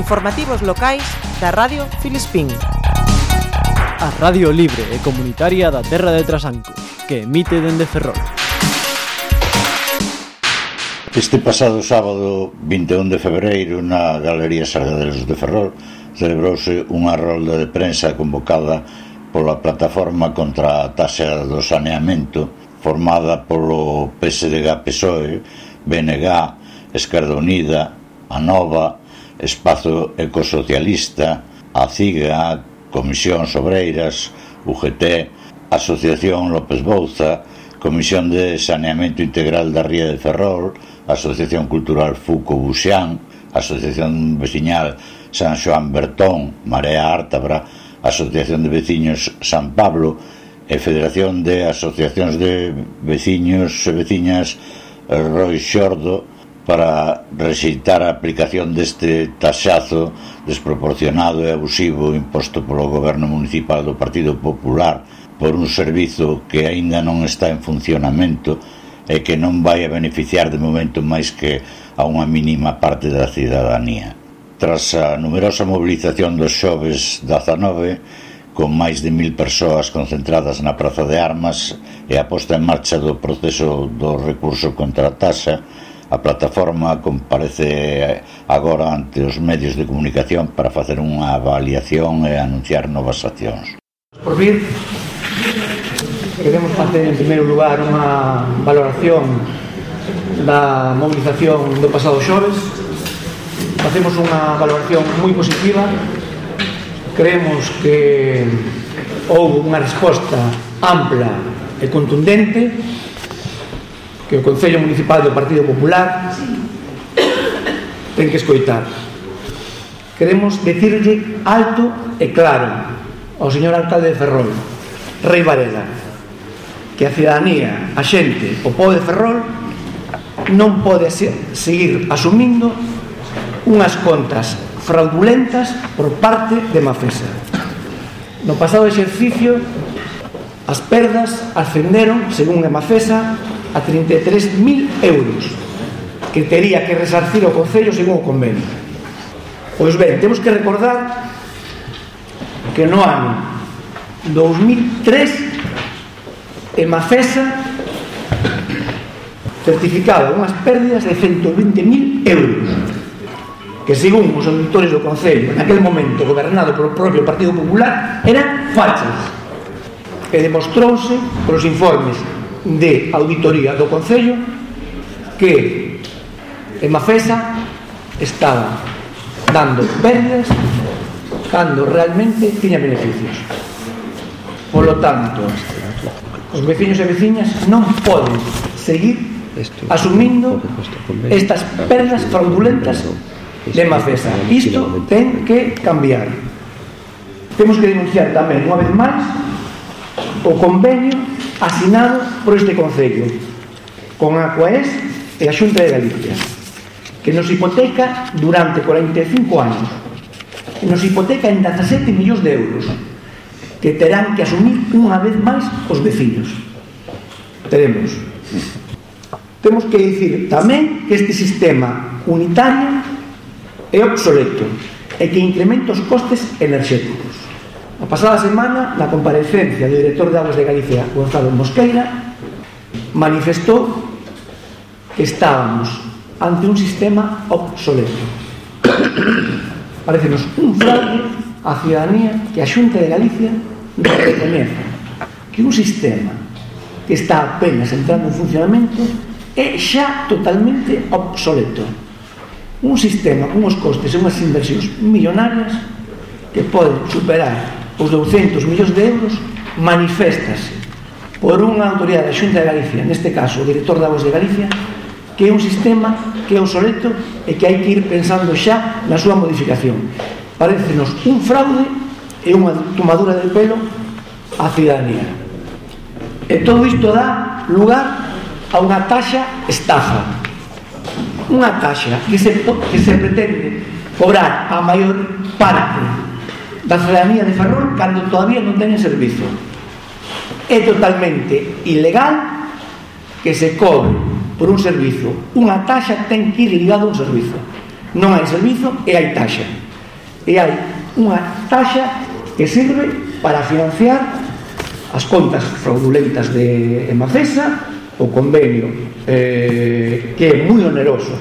Informativos locais da Radio Filispín. A Radio Libre e Comunitaria da Terra de Trasanco, que emite dende Ferrol. Este pasado sábado 21 de febreiro na Galería Sargadelos de Ferrol celebrouse unha rolda de prensa convocada pola plataforma contra a taxa do saneamento formada polo PSDG PSOE, BNG, Esquerda Unida, ANOVA, Espazo Ecosocialista, a CIGA, Comisións Obreiras, UGT, Asociación López Bouza, Comisión de Saneamento Integral da Ría de Ferrol, Asociación Cultural Fuco Buxián, Asociación Veciñal San Xoán Bertón, Marea Ártabra, Asociación de Veciños San Pablo e Federación de Asociacións de Veciños e Veciñas Roi Xordo para rexeitar a aplicación deste taxazo desproporcionado e abusivo imposto polo goberno municipal do Partido Popular por un servizo que aínda non está en funcionamento e que non vai a beneficiar de momento máis que a unha mínima parte da cidadanía. Tras a numerosa mobilización dos xoves 19, con máis de mil persoas concentradas na Praza de Armas e a posta en marcha do proceso do recurso contra a taxa, A plataforma comparece eh, agora ante os medios de comunicación para facer unha avaliación e anunciar novas accións. Por vir, queremos facer en primeiro lugar unha valoración da movilización do pasado xoves. Facemos unha valoración moi positiva. Creemos que houve unha resposta ampla e contundente que o Concello Municipal do Partido Popular ten que escoitar. Queremos decirlle alto e claro ao señor alcalde de Ferrol, Rei Varela, que a cidadanía, a xente, o povo de Ferrol non pode seguir asumindo unhas contas fraudulentas por parte de Mafesa. No pasado exercicio, as perdas ascenderon, según a Mafesa, a 33.000 euros que tería que resarcir o Concello según o convenio. Pois ben, temos que recordar que no ano 2003 Emafesa certificaba unhas pérdidas de 120.000 euros que según os auditores do Concello aquel momento gobernado polo propio Partido Popular eran falsas e demostrouse polos informes de auditoría do Concello que en Mafesa estaba dando perdas cando realmente tiña beneficios. Por lo tanto, os veciños e veciñas non poden seguir asumindo estas perdas fraudulentas de Mafesa. Isto ten que cambiar. Temos que denunciar tamén, unha vez máis, o convenio asinado por este Concello con a Coaes e a Xunta de Galicia que nos hipoteca durante 45 anos que nos hipoteca en 17 millóns de euros que terán que asumir unha vez máis os vecinos teremos temos que dicir tamén que este sistema unitario é obsoleto e que incrementa os costes enerxéticos. A pasada semana, na comparecencia do director de Aguas de Galicia, Gonzalo Mosqueira, manifestou que estábamos ante un sistema obsoleto. Parecenos un fraude á ciudadanía que a Xunta de Galicia reconece que un sistema que está apenas entrando en funcionamento é xa totalmente obsoleto. Un sistema con os costes e unhas inversións millonarias que poden superar os 200 millóns de euros manifestase por unha autoridade da Xunta de Galicia, neste caso o director da Voz de Galicia, que é un sistema que é obsoleto e que hai que ir pensando xa na súa modificación. Parecenos un fraude e unha tomadura de pelo á cidadanía. E todo isto dá lugar a unha taxa estafa. Unha taxa que se, que se pretende cobrar a maior parte da cidadanía de Ferrol cando todavía non teñen servizo. É totalmente ilegal que se cobre por un servizo. Unha taxa ten que ir ligada a un servizo. Non hai servizo e hai taxa. E hai unha taxa que sirve para financiar as contas fraudulentas de Macesa o convenio eh, que é moi oneroso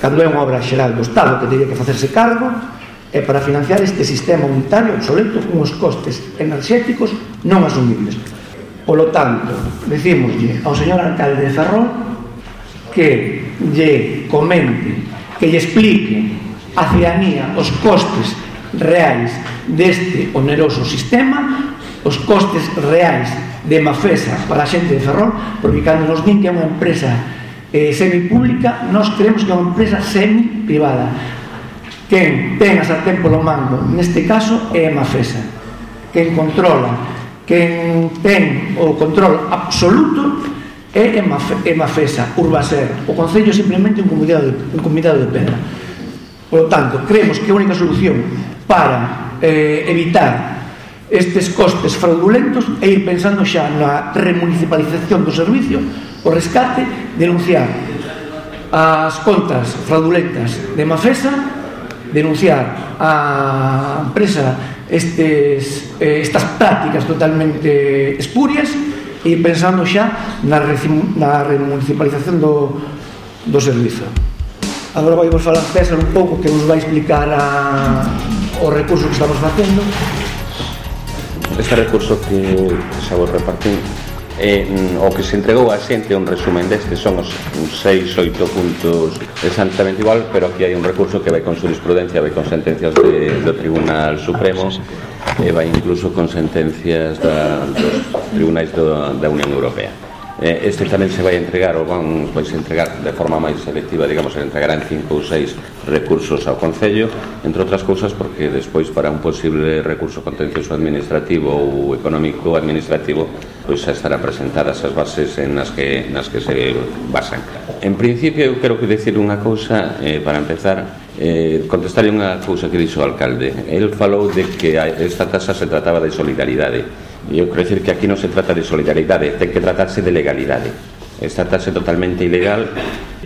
cando é unha obra xeral do Estado que teria que facerse cargo e para financiar este sistema unitario obsoleto os costes enerxéticos non asumibles. Polo tanto, decimoslle ao señor alcalde de Ferrol que lle comente, que lle explique a ciudadanía os costes reais deste oneroso sistema, os costes reais de Mafesa para a xente de Ferrol, porque cando nos din que é unha empresa eh, semipública, nós creemos que é unha empresa semi privada Quen ten a sartén polo mango, neste caso é a Mafesa. Quen controla, quen ten o control absoluto é Mafesa Urbaser. O Concello simplemente un comunidade, un comunidade de pedra. Por lo tanto, creemos que a única solución para eh, evitar estes costes fraudulentos e ir pensando xa na remunicipalización do servicio, o rescate, denunciar as contas fraudulentas de Mafesa denunciar a empresa estes, eh, estas prácticas totalmente espurias e pensando xa na, na remunicipalización do, do servizo. Agora vai vos falar César un pouco que vos vai explicar a, o recurso que estamos facendo. Este recurso que xa vos repartimos eh, o que se entregou a xente un resumen deste. Son os 6, 8 puntos exactamente igual pero aquí hai un recurso que vai con jurisprudencia vai con sentencias de, do Tribunal Supremo e vai incluso con sentencias da, dos tribunais do, da Unión Europea. Este tamén se vai entregar ou van pois entregar de forma máis selectiva, digamos, se entregarán cinco ou seis recursos ao Concello, entre outras cousas porque despois para un posible recurso contencioso administrativo ou económico administrativo pois xa estará presentadas as bases en nas que, nas que se basan. En principio, eu quero que decir unha cousa eh, para empezar eh, contestarle unha cousa que dixo o alcalde. El falou de que esta tasa se trataba de solidaridade. E eu quero dicir que aquí non se trata de solidaridade, ten que tratarse de legalidade. Esta tasa é totalmente ilegal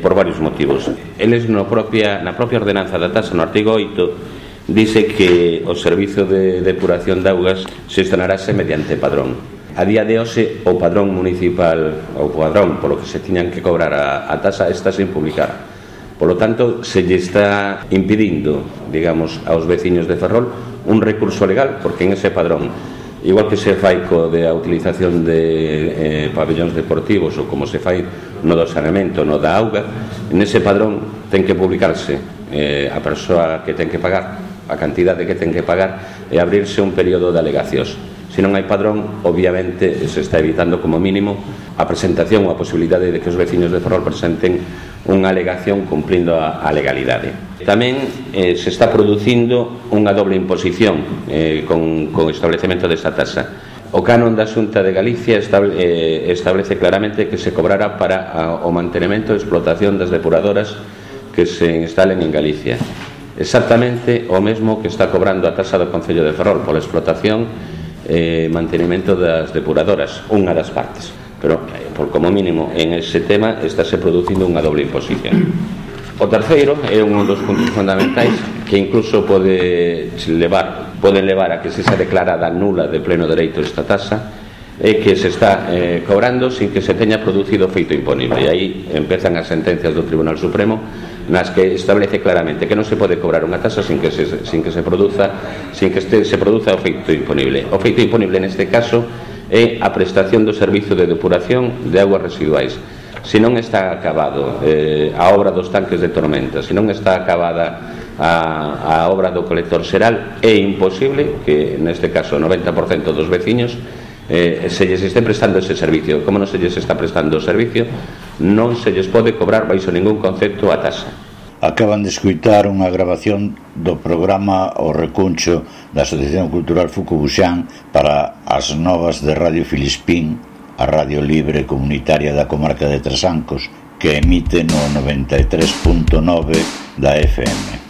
por varios motivos. Eles no propia, na propia ordenanza da tasa, no artigo 8, dice que o servizo de depuración de augas se estrenarase mediante padrón. A día de hoxe o padrón municipal o padrón polo que se tiñan que cobrar a, a tasa está sin publicar. Polo tanto, se lle está impedindo, digamos, aos veciños de Ferrol un recurso legal, porque en ese padrón igual que se fai co de a utilización de eh, pabellóns deportivos ou como se fai no do saneamento, no da auga, nese padrón ten que publicarse eh, a persoa que ten que pagar, a cantidade que ten que pagar e abrirse un período de alegacións. Se non hai padrón, obviamente se está evitando como mínimo a presentación ou a posibilidade de que os veciños de Ferrol presenten unha alegación cumplindo a, a legalidade. Tamén eh, se está producindo unha doble imposición eh, con, con establecemento desta tasa. O canon da Xunta de Galicia estable, eh, establece claramente que se cobrará para a, o mantenimento e explotación das depuradoras que se instalen en Galicia. Exactamente o mesmo que está cobrando a tasa do Concello de Ferrol pola explotación eh, mantenimento das depuradoras, unha das partes. Pero, eh, por como mínimo, en ese tema estáse producindo unha doble imposición. O terceiro é un dos puntos fundamentais que incluso pode levar pode levar a que se xa declarada nula de pleno dereito esta taxa é que se está eh, cobrando sin que se teña producido feito imponible. E aí empezan as sentencias do Tribunal Supremo nas que establece claramente que non se pode cobrar unha taxa sin que se, sin que se produza sin que este, se produza o feito imponible. O feito imponible neste caso é a prestación do servizo de depuración de aguas residuais. Se non está acabado eh, a obra dos tanques de tormenta se non está acabada a, a obra do colector xeral é imposible que neste caso o 90% dos veciños eh, se lles este prestando ese servicio. Como non se lles está prestando o servicio non se lles pode cobrar baixo ningún concepto a taxa. Acaban de escuitar unha grabación do programa O Recuncho da Asociación Cultural Fucubuxán para as novas de Radio Filispín, a Radio Libre Comunitaria da Comarca de Trasancos, que emite no 93.9 da FM.